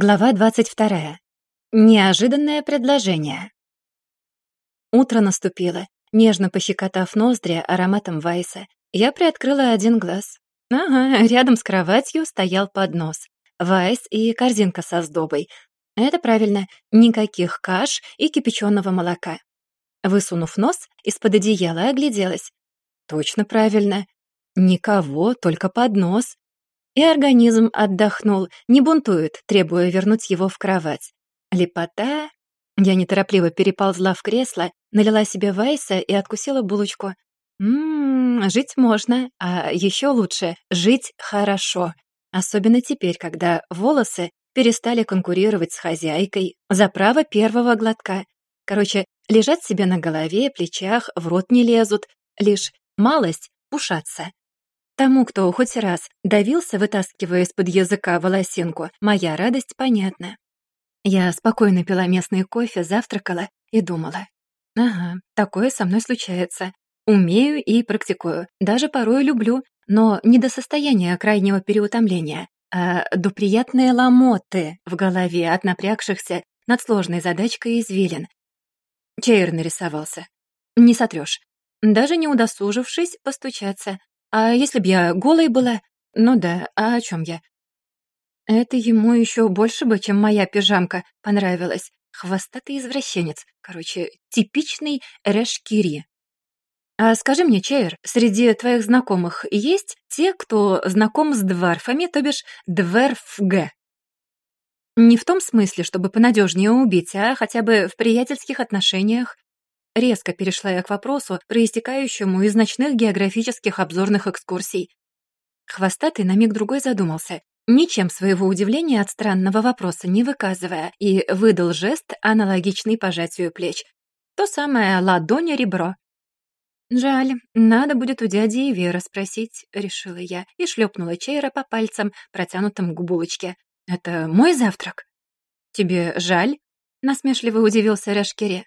Глава 22. Неожиданное предложение. Утро наступило. Нежно пощекотав ноздри ароматом Вайса, я приоткрыла один глаз. Ага, рядом с кроватью стоял поднос. Вайс и корзинка со сдобой. Это правильно, никаких каш и кипяченого молока. Высунув нос, из-под одеяла огляделась. Точно правильно. Никого, только поднос. И организм отдохнул, не бунтует, требуя вернуть его в кровать. Лепота. Я неторопливо переползла в кресло, налила себе вайса и откусила булочку. Ммм, жить можно, а еще лучше — жить хорошо. Особенно теперь, когда волосы перестали конкурировать с хозяйкой за право первого глотка. Короче, лежать себе на голове, плечах, в рот не лезут, лишь малость пушаться. Тому, кто хоть раз давился, вытаскивая из-под языка волосинку, моя радость понятна. Я спокойно пила местный кофе, завтракала и думала. Ага, такое со мной случается. Умею и практикую. Даже порой люблю, но не до состояния крайнего переутомления, а до приятной ломоты в голове от напрягшихся над сложной задачкой извилин. Чейр нарисовался. Не сотрешь. Даже не удосужившись постучаться, а если б я голой была? Ну да, а о чем я? Это ему еще больше бы, чем моя пижамка, понравилась. Хвостатый извращенец. Короче, типичный Решкири. А скажи мне, Чейр, среди твоих знакомых есть те, кто знаком с дварфами, то бишь дверфг? Не в том смысле, чтобы понадежнее убить, а хотя бы в приятельских отношениях. Резко перешла я к вопросу, проистекающему из ночных географических обзорных экскурсий. Хвостатый на миг-другой задумался, ничем своего удивления от странного вопроса не выказывая, и выдал жест, аналогичный пожатию плеч. То самое ладонь-ребро. «Жаль, надо будет у дяди и Веры спросить», — решила я и шлепнула Чейра по пальцам, протянутым к булочке. «Это мой завтрак?» «Тебе жаль?» — насмешливо удивился Рашкире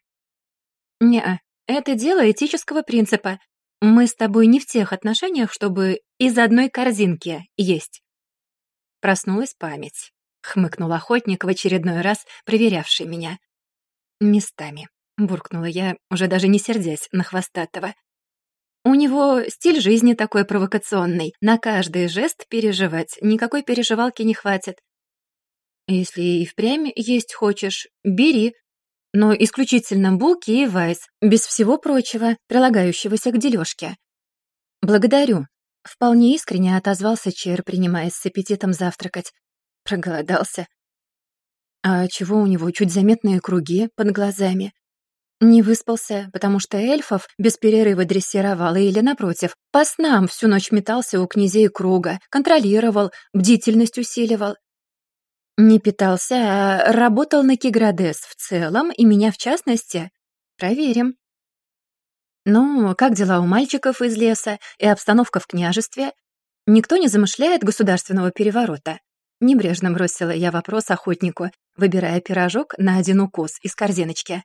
не это дело этического принципа. Мы с тобой не в тех отношениях, чтобы из одной корзинки есть». Проснулась память. Хмыкнул охотник в очередной раз, проверявший меня. «Местами», — буркнула я, уже даже не сердясь на хвостатого. «У него стиль жизни такой провокационный. На каждый жест переживать. Никакой переживалки не хватит. Если и впрямь есть хочешь, бери, но исключительно булки и вайс, без всего прочего, прилагающегося к дележке. «Благодарю», — вполне искренне отозвался Чер, принимаясь с аппетитом завтракать. Проголодался. А чего у него чуть заметные круги под глазами? Не выспался, потому что эльфов без перерыва дрессировал или, напротив, по снам всю ночь метался у князей круга, контролировал, бдительность усиливал. Не питался, а работал на Киградес в целом, и меня в частности. Проверим. Ну, как дела у мальчиков из леса и обстановка в княжестве? Никто не замышляет государственного переворота. Небрежно бросила я вопрос охотнику, выбирая пирожок на один укус из корзиночки.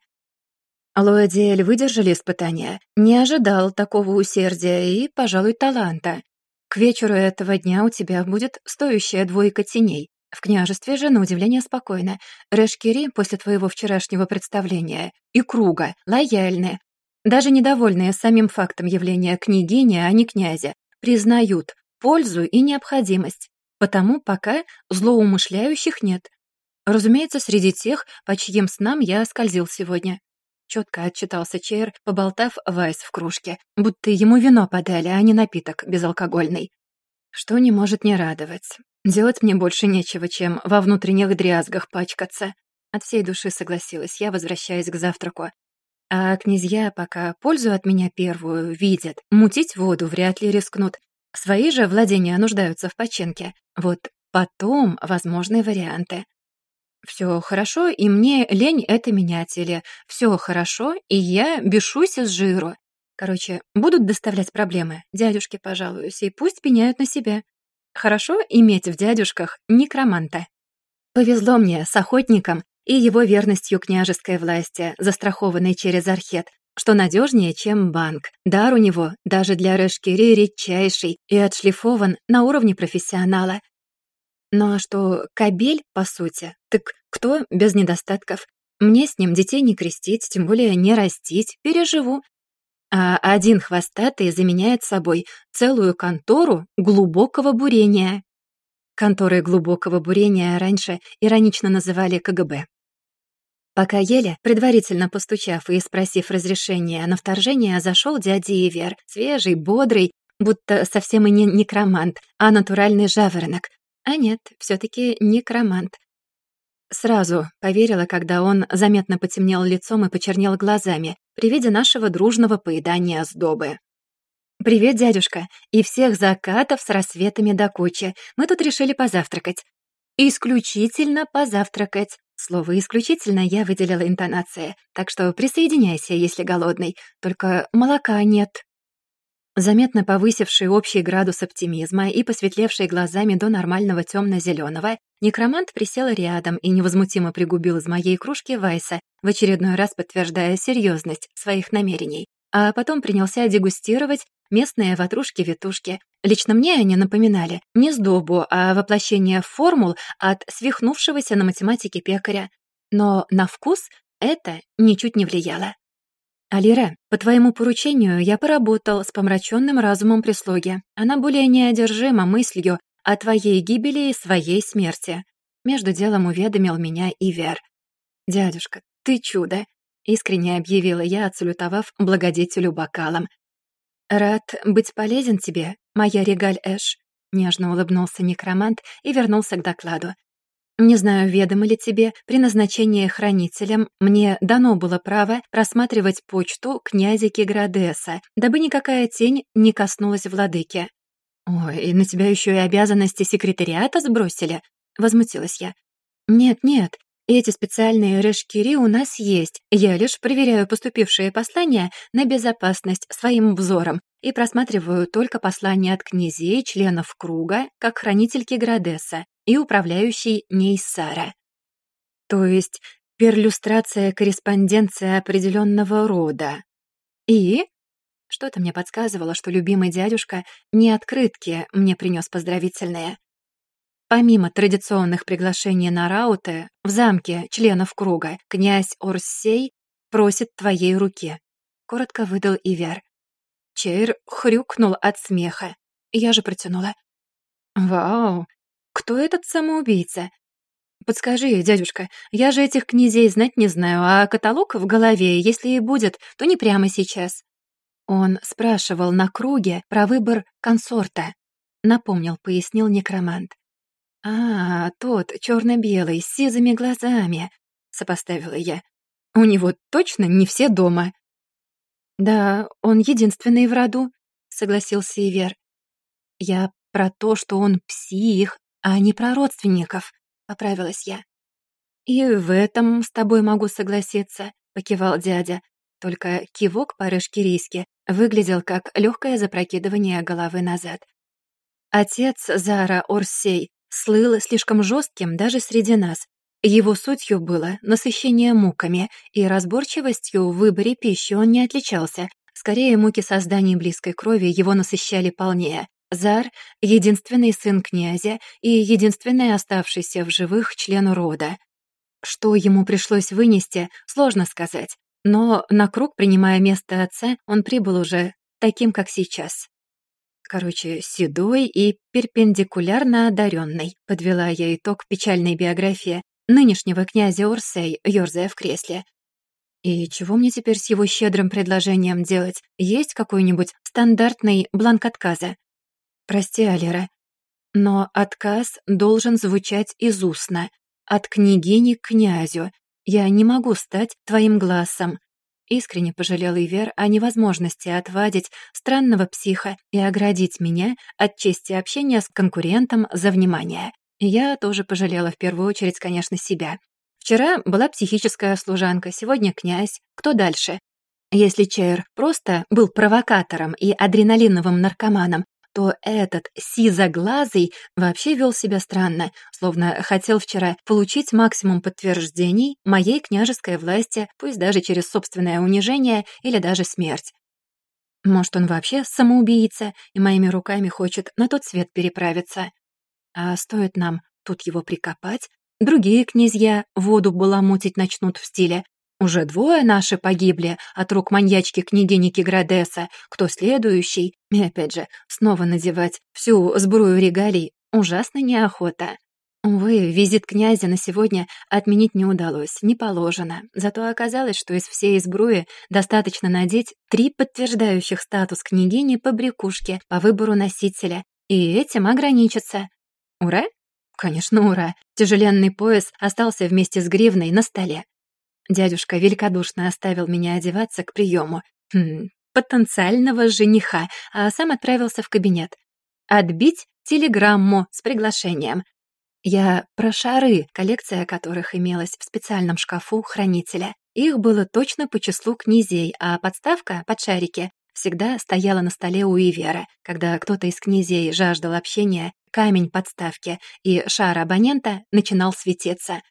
Лоэдиэль выдержали испытания, не ожидал такого усердия и, пожалуй, таланта. К вечеру этого дня у тебя будет стоящая двойка теней. В княжестве же, на удивление, спокойно. Решкири после твоего вчерашнего представления и круга лояльны. Даже недовольные самим фактом явления княгини, а не князя, признают пользу и необходимость. Потому пока злоумышляющих нет. Разумеется, среди тех, по чьим снам я скользил сегодня. Четко отчитался Чейр, поболтав вайс в кружке, будто ему вино подали, а не напиток безалкогольный. Что не может не радовать. Делать мне больше нечего, чем во внутренних дрязгах пачкаться. От всей души согласилась я, возвращаясь к завтраку. А князья пока пользу от меня первую видят. Мутить воду вряд ли рискнут. Свои же владения нуждаются в починке. Вот потом возможные варианты. Все хорошо, и мне лень это менять, или все хорошо, и я бешусь из жиру. Короче, будут доставлять проблемы, дядюшке пожалуюсь, и пусть пеняют на себя. Хорошо иметь в дядюшках некроманта. Повезло мне с охотником и его верностью княжеской власти, застрахованной через архет, что надежнее, чем банк. Дар у него даже для Решкири редчайший и отшлифован на уровне профессионала. Ну а что кабель, по сути, так кто без недостатков? Мне с ним детей не крестить, тем более не растить, переживу. А один хвостатый заменяет собой целую контору глубокого бурения. Конторы глубокого бурения раньше иронично называли КГБ. Пока ели, предварительно постучав и спросив разрешения на вторжение, зашел дядя Ивер, свежий, бодрый, будто совсем и не некромант, а натуральный жаворонок. А нет, все таки некромант. Сразу поверила, когда он заметно потемнел лицом и почернел глазами при виде нашего дружного поедания сдобы. «Привет, дядюшка, и всех закатов с рассветами до кучи. Мы тут решили позавтракать». «Исключительно позавтракать», Слово «исключительно» я выделила интонации, так что присоединяйся, если голодный, только молока нет. Заметно повысивший общий градус оптимизма и посветлевший глазами до нормального темно-зеленого, некромант присел рядом и невозмутимо пригубил из моей кружки Вайса, в очередной раз подтверждая серьезность своих намерений, а потом принялся дегустировать местные ватрушки-витушки, Лично мне они напоминали не сдобу, а воплощение формул от свихнувшегося на математике пекаря. Но на вкус это ничуть не влияло. «Алира, по твоему поручению я поработал с помраченным разумом прислуги. Она более неодержима мыслью о твоей гибели и своей смерти». Между делом уведомил меня Ивер. «Дядюшка, ты чудо!» — искренне объявила я, отсалютовав благодетелю бокалом. «Рад быть полезен тебе, моя регаль Эш», — нежно улыбнулся некромант и вернулся к докладу. «Не знаю, ведомо ли тебе, при назначении хранителем мне дано было право просматривать почту князя Киградеса, дабы никакая тень не коснулась владыки». «Ой, и на тебя еще и обязанности секретариата сбросили?» — возмутилась я. «Нет-нет, эти специальные решкири у нас есть. Я лишь проверяю поступившие послания на безопасность своим взором и просматриваю только послания от князей, членов круга, как хранительки Градеса и управляющий Нейсара. То есть перлюстрация корреспонденции определенного рода. И что-то мне подсказывало, что любимый дядюшка не открытки мне принес поздравительные, Помимо традиционных приглашений на рауты, в замке членов круга князь Орсей просит твоей руки. Коротко выдал Ивер. Чейр хрюкнул от смеха. Я же протянула. «Вау! Кто этот самоубийца? Подскажи, дядюшка, я же этих князей знать не знаю, а каталог в голове, если и будет, то не прямо сейчас». Он спрашивал на круге про выбор консорта. Напомнил, пояснил некромант. «А, тот, черно-белый, с сизыми глазами», — сопоставила я. «У него точно не все дома». «Да, он единственный в роду», — согласился Ивер. «Я про то, что он псих, а не про родственников», — поправилась я. «И в этом с тобой могу согласиться», — покивал дядя. Только кивок по-рашкирийски выглядел как легкое запрокидывание головы назад. Отец Зара Орсей слыл слишком жестким даже среди нас. Его сутью было насыщение муками, и разборчивостью в выборе пищи он не отличался. Скорее, муки создания близкой крови его насыщали полнее. Зар — единственный сын князя и единственный оставшийся в живых член рода. Что ему пришлось вынести, сложно сказать. Но на круг, принимая место отца, он прибыл уже таким, как сейчас. Короче, седой и перпендикулярно одаренный, подвела я итог печальной биографии нынешнего князя Орсей, ёрзая в кресле. И чего мне теперь с его щедрым предложением делать? Есть какой-нибудь стандартный бланк отказа? Прости, Алера, но отказ должен звучать из устно, от княгини к князю. Я не могу стать твоим глазом, Искренне пожалел Ивер о невозможности отвадить странного психа и оградить меня от чести общения с конкурентом за внимание. Я тоже пожалела в первую очередь, конечно, себя. Вчера была психическая служанка, сегодня князь. Кто дальше? Если Чейр просто был провокатором и адреналиновым наркоманом, то этот сизоглазый вообще вел себя странно, словно хотел вчера получить максимум подтверждений моей княжеской власти, пусть даже через собственное унижение или даже смерть. Может, он вообще самоубийца и моими руками хочет на тот свет переправиться. А стоит нам тут его прикопать, другие князья воду баламутить начнут в стиле уже двое наши погибли от рук маньячки княгини Киградеса. Кто следующий? И опять же, снова надевать всю сбрую регалий ужасно неохота. Увы, визит князя на сегодня отменить не удалось, не положено. Зато оказалось, что из всей сбруи достаточно надеть три подтверждающих статус княгини по брякушке по выбору носителя, и этим ограничиться. Ура? Конечно, ура. Тяжеленный пояс остался вместе с гривной на столе. Дядюшка великодушно оставил меня одеваться к приему. Хм, потенциального жениха, а сам отправился в кабинет. Отбить телеграмму с приглашением. Я про шары, коллекция которых имелась в специальном шкафу хранителя. Их было точно по числу князей, а подставка под шарики всегда стояла на столе у Ивера. Когда кто-то из князей жаждал общения, камень подставки и шар абонента начинал светиться.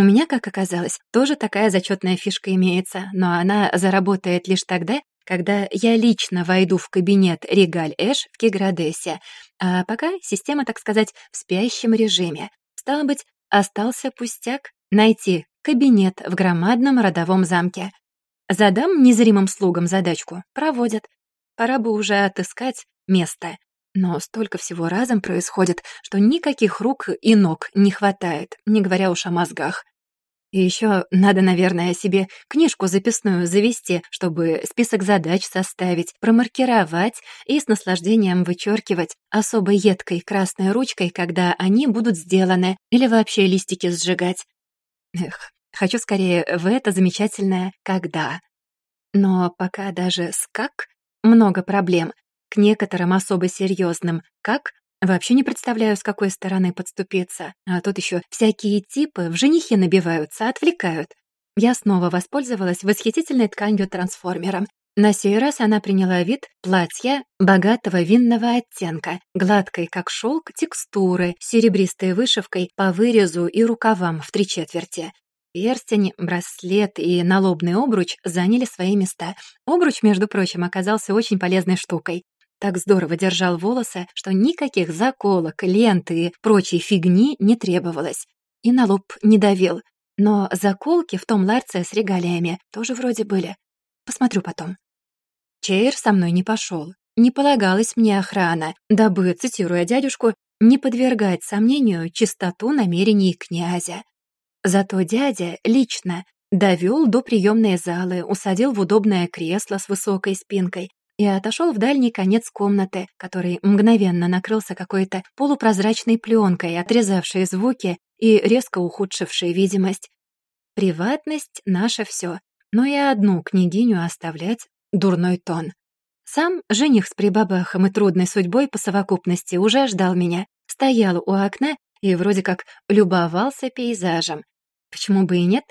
У меня, как оказалось, тоже такая зачетная фишка имеется, но она заработает лишь тогда, когда я лично войду в кабинет Регаль Эш в Киградесе, а пока система, так сказать, в спящем режиме. Стало быть, остался пустяк найти кабинет в громадном родовом замке. Задам незримым слугам задачку, проводят. Пора бы уже отыскать место. Но столько всего разом происходит, что никаких рук и ног не хватает, не говоря уж о мозгах. И еще надо, наверное, себе книжку записную завести, чтобы список задач составить, промаркировать и с наслаждением вычеркивать особо едкой красной ручкой, когда они будут сделаны, или вообще листики сжигать. Эх, хочу скорее в это замечательное «когда». Но пока даже с «как» много проблем, к некоторым особо серьезным «как» вообще не представляю, с какой стороны подступиться. А тут еще всякие типы в женихе набиваются, отвлекают. Я снова воспользовалась восхитительной тканью-трансформером. На сей раз она приняла вид платья богатого винного оттенка, гладкой, как шелк, текстуры, серебристой вышивкой по вырезу и рукавам в три четверти. Перстень, браслет и налобный обруч заняли свои места. Обруч, между прочим, оказался очень полезной штукой. Так здорово держал волосы, что никаких заколок, ленты и прочей фигни не требовалось. И на лоб не давил. Но заколки в том ларце с регалиями тоже вроде были. Посмотрю потом. Чейр со мной не пошел. Не полагалась мне охрана, дабы, цитируя дядюшку, не подвергать сомнению чистоту намерений князя. Зато дядя лично довел до приемной залы, усадил в удобное кресло с высокой спинкой, и отошел в дальний конец комнаты, который мгновенно накрылся какой-то полупрозрачной пленкой, отрезавшей звуки и резко ухудшившей видимость. Приватность — наше все, но и одну княгиню оставлять — дурной тон. Сам жених с прибабахом и трудной судьбой по совокупности уже ждал меня, стоял у окна и вроде как любовался пейзажем. Почему бы и нет?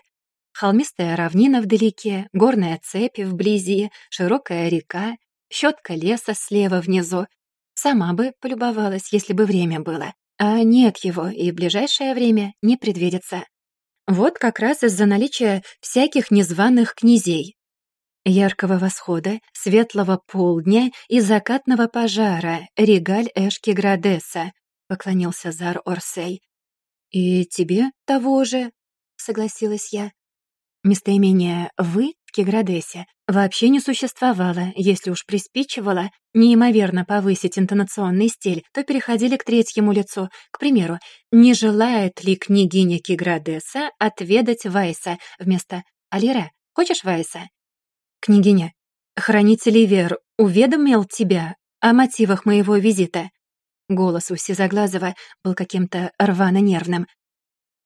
Холмистая равнина вдалеке, горная цепь вблизи, широкая река, щетка леса слева внизу. Сама бы полюбовалась, если бы время было. А нет его, и в ближайшее время не предвидится. Вот как раз из-за наличия всяких незваных князей. Яркого восхода, светлого полдня и закатного пожара Регаль Эшки Градеса, поклонился Зар Орсей. «И тебе того же», — согласилась я. Местоимение «вы» в Кеградесе вообще не существовало. Если уж приспичивало неимоверно повысить интонационный стиль, то переходили к третьему лицу. К примеру, «Не желает ли княгиня Кеградеса отведать Вайса» вместо «Алира, хочешь Вайса?» «Княгиня, хранитель Ивер уведомил тебя о мотивах моего визита?» Голос у Сизоглазова был каким-то рвано-нервным.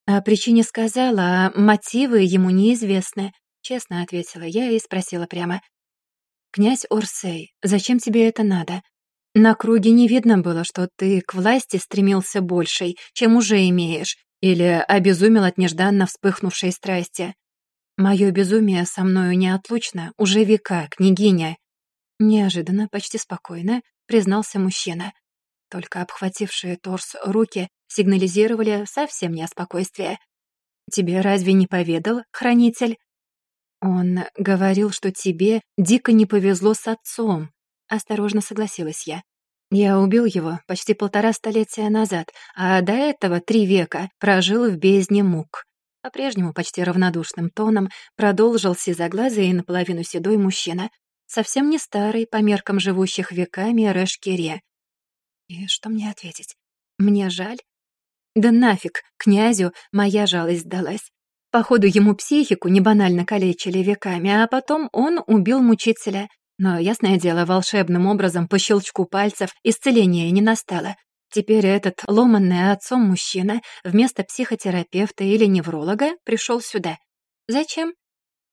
О причине сказала, а мотивы ему неизвестны. Честно ответила я и спросила прямо. «Князь Орсей, зачем тебе это надо? На круге не видно было, что ты к власти стремился большей, чем уже имеешь, или обезумел от нежданно вспыхнувшей страсти. Мое безумие со мною неотлучно, уже века, княгиня». Неожиданно, почти спокойно, признался мужчина. Только обхватившие торс руки сигнализировали совсем не о спокойствии. «Тебе разве не поведал, хранитель?» «Он говорил, что тебе дико не повезло с отцом», — осторожно согласилась я. Я убил его почти полтора столетия назад, а до этого три века прожил в бездне мук. По-прежнему почти равнодушным тоном продолжил сизоглазый и наполовину седой мужчина, совсем не старый по меркам живущих веками Рэшкире. И что мне ответить? Мне жаль? Да нафиг, князю моя жалость сдалась. Походу, ему психику не банально калечили веками, а потом он убил мучителя. Но, ясное дело, волшебным образом по щелчку пальцев исцеления не настало. Теперь этот ломанный отцом мужчина вместо психотерапевта или невролога пришел сюда. Зачем?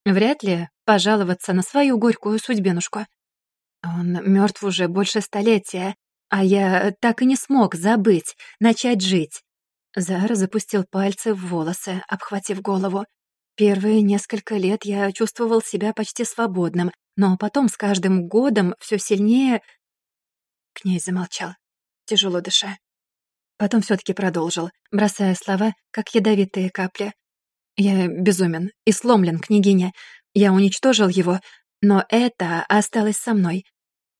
Вряд ли пожаловаться на свою горькую судьбинушку. Он мертв уже больше столетия, а я так и не смог забыть, начать жить. Зара запустил пальцы в волосы, обхватив голову. Первые несколько лет я чувствовал себя почти свободным, но потом с каждым годом все сильнее... Князь замолчал, тяжело дыша. Потом все таки продолжил, бросая слова, как ядовитые капли. «Я безумен и сломлен, княгиня. Я уничтожил его, но это осталось со мной.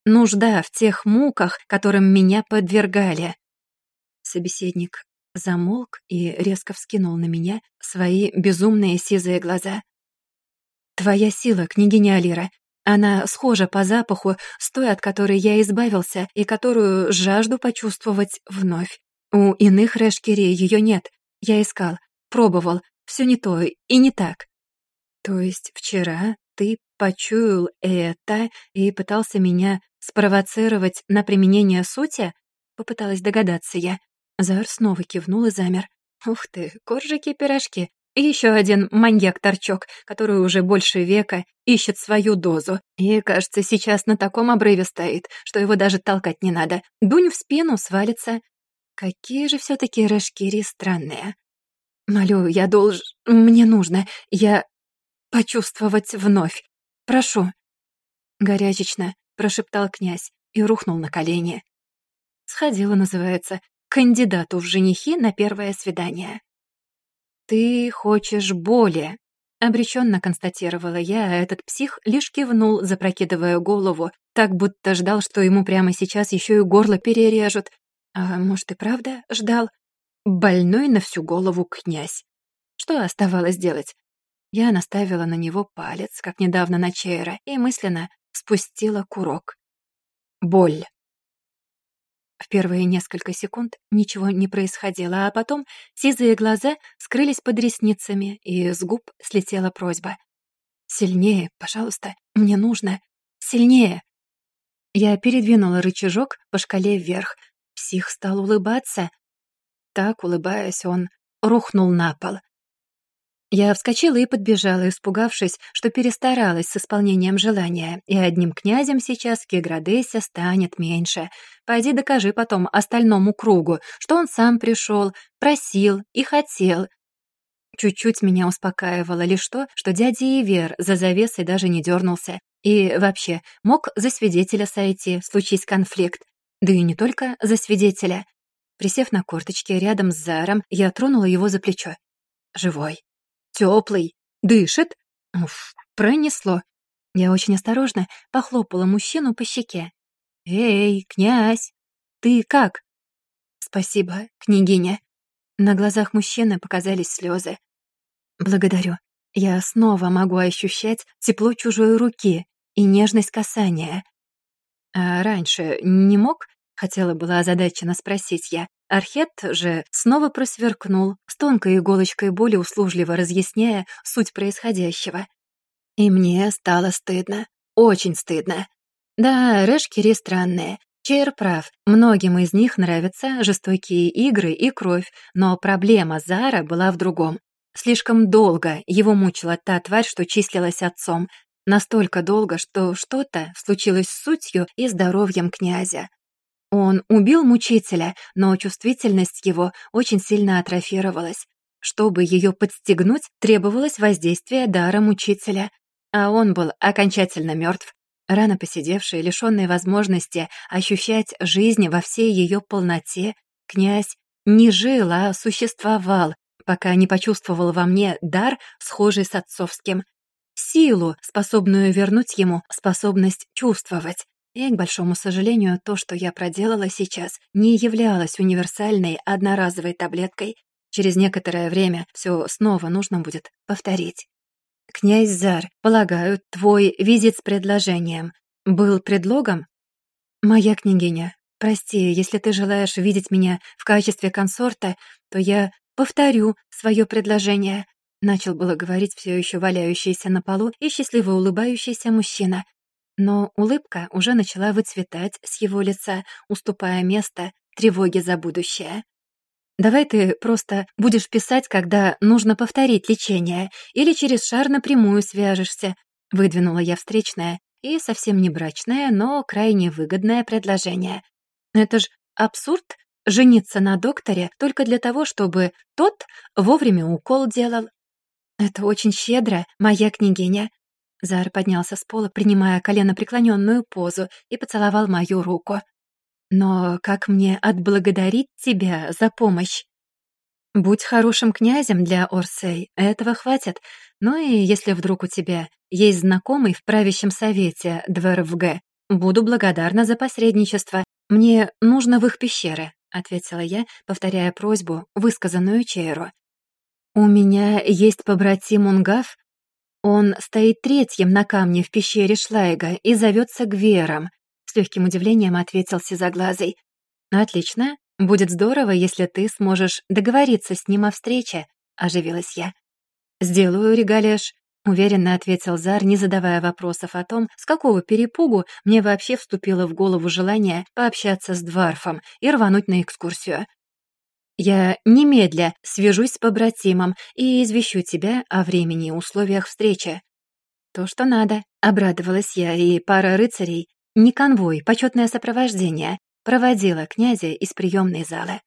Нужда в тех муках, которым меня подвергали». Собеседник замолк и резко вскинул на меня свои безумные сизые глаза. «Твоя сила, княгиня Алира, она схожа по запаху с той, от которой я избавился и которую жажду почувствовать вновь. У иных Решкири ее нет. Я искал, пробовал, все не то и не так. То есть вчера ты почуял это и пытался меня спровоцировать на применение сути? Попыталась догадаться я. Зар снова кивнул и замер. Ух ты, коржики-пирожки. И еще один маньяк-торчок, который уже больше века ищет свою дозу. И, кажется, сейчас на таком обрыве стоит, что его даже толкать не надо. Дунь в спину, свалится. Какие же все таки Рашкири странные. Молю, я долж... Мне нужно. Я... Почувствовать вновь. Прошу. Горячечно прошептал князь и рухнул на колени. Сходила, называется, кандидату в женихи на первое свидание. «Ты хочешь боли», — обреченно констатировала я, а этот псих лишь кивнул, запрокидывая голову, так будто ждал, что ему прямо сейчас еще и горло перережут. А может и правда ждал? Больной на всю голову князь. Что оставалось делать? Я наставила на него палец, как недавно на Чейра, и мысленно спустила курок. Боль. В первые несколько секунд ничего не происходило, а потом сизые глаза скрылись под ресницами, и с губ слетела просьба. «Сильнее, пожалуйста, мне нужно. Сильнее!» Я передвинула рычажок по шкале вверх. Псих стал улыбаться. Так, улыбаясь, он рухнул на пол. Я вскочила и подбежала, испугавшись, что перестаралась с исполнением желания, и одним князем сейчас в станет меньше. Пойди докажи потом остальному кругу, что он сам пришел, просил и хотел. Чуть-чуть меня успокаивало лишь то, что дядя Ивер за завесой даже не дернулся. И вообще, мог за свидетеля сойти, случись конфликт. Да и не только за свидетеля. Присев на корточки рядом с Заром, я тронула его за плечо. Живой. Теплый, дышит. Уф, пронесло. Я очень осторожно похлопала мужчину по щеке. «Эй, князь, ты как?» «Спасибо, княгиня». На глазах мужчины показались слезы. «Благодарю. Я снова могу ощущать тепло чужой руки и нежность касания». «А раньше не мог?» — хотела была озадаченно спросить я, Архет же снова просверкнул, с тонкой иголочкой боли услужливо разъясняя суть происходящего. И мне стало стыдно, очень стыдно. Да, Рэшкири странные. Чейр прав, многим из них нравятся жестокие игры и кровь, но проблема Зара была в другом. Слишком долго его мучила та тварь, что числилась отцом. Настолько долго, что что-то случилось с сутью и здоровьем князя. Он убил мучителя, но чувствительность его очень сильно атрофировалась. Чтобы ее подстегнуть, требовалось воздействие дара мучителя. А он был окончательно мертв, рано посидевший, лишенный возможности ощущать жизнь во всей ее полноте, князь не жил, а существовал, пока не почувствовал во мне дар, схожий с отцовским, силу, способную вернуть ему способность чувствовать. И, к большому сожалению, то, что я проделала сейчас, не являлось универсальной одноразовой таблеткой. Через некоторое время все снова нужно будет повторить. «Князь Зар, полагаю, твой визит с предложением был предлогом?» «Моя княгиня, прости, если ты желаешь видеть меня в качестве консорта, то я повторю свое предложение», начал было говорить все еще валяющийся на полу и счастливо улыбающийся мужчина. Но улыбка уже начала выцветать с его лица, уступая место тревоге за будущее. Давай ты просто будешь писать, когда нужно повторить лечение, или через шар напрямую свяжешься. Выдвинула я встречное и совсем не брачное, но крайне выгодное предложение. Это ж абсурд жениться на докторе только для того, чтобы тот вовремя укол делал. Это очень щедро, моя княгиня. Зар поднялся с пола, принимая коленопреклоненную позу, и поцеловал мою руку. Но как мне отблагодарить тебя за помощь? Будь хорошим князем для Орсей, этого хватит. Ну и если вдруг у тебя есть знакомый в правящем совете ДВРФГ, буду благодарна за посредничество. Мне нужно в их пещеры, ответила я, повторяя просьбу, высказанную Чейру. У меня есть побратим Унгав. Он стоит третьим на камне в пещере Шлайга и зовется Гвером. С легким удивлением ответил Сизоглазый. «Отлично. Будет здорово, если ты сможешь договориться с ним о встрече», — оживилась я. «Сделаю, Регалеш», — уверенно ответил Зар, не задавая вопросов о том, с какого перепугу мне вообще вступило в голову желание пообщаться с Дварфом и рвануть на экскурсию. «Я немедля свяжусь с побратимом и извещу тебя о времени и условиях встречи». «То, что надо», — обрадовалась я, и пара рыцарей не конвой, почетное сопровождение, проводила князя из приемной залы.